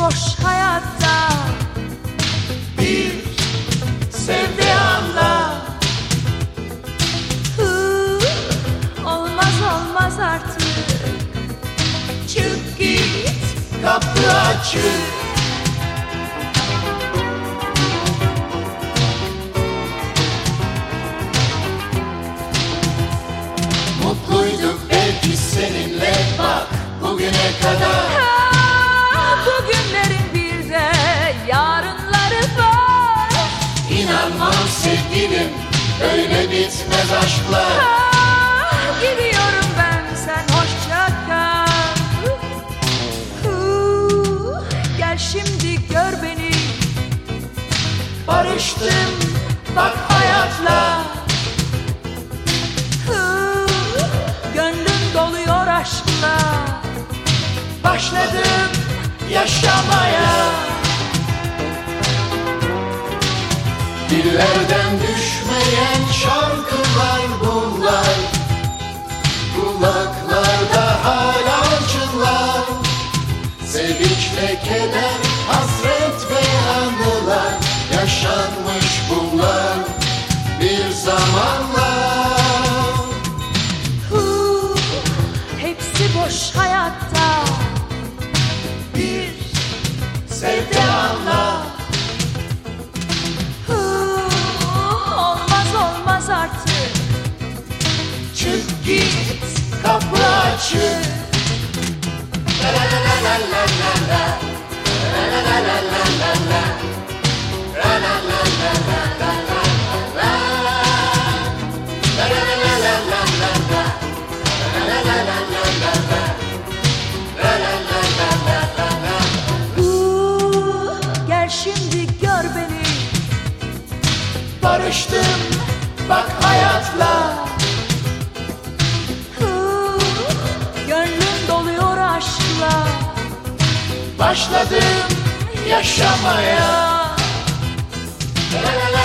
boş hayatta. Bir sevdamla Olmaz olmaz artık. Çık git kapı açık. Mutluyduk belki seninle. Bak bugüne kadar. Öyle bitmez aşklar. Gidiyorum ben sen hoşça kal. Gel şimdi gör beni. Barıştım bak hayatla. Gönlüm doluyor aşkla. Başladım yaşamaya Dillerden düşmeyen şarkılar bunlar. Kulaklarda hala çınlar. Sevinç ve keder, hasret ve anılar Yaşanmış bunlar bir zamanlar. Hu, Hepsi boş hayatta. Bir sevde kapı açık. Gel şimdi gör beni. Barıştım bak Başladım yaşamaya. La la la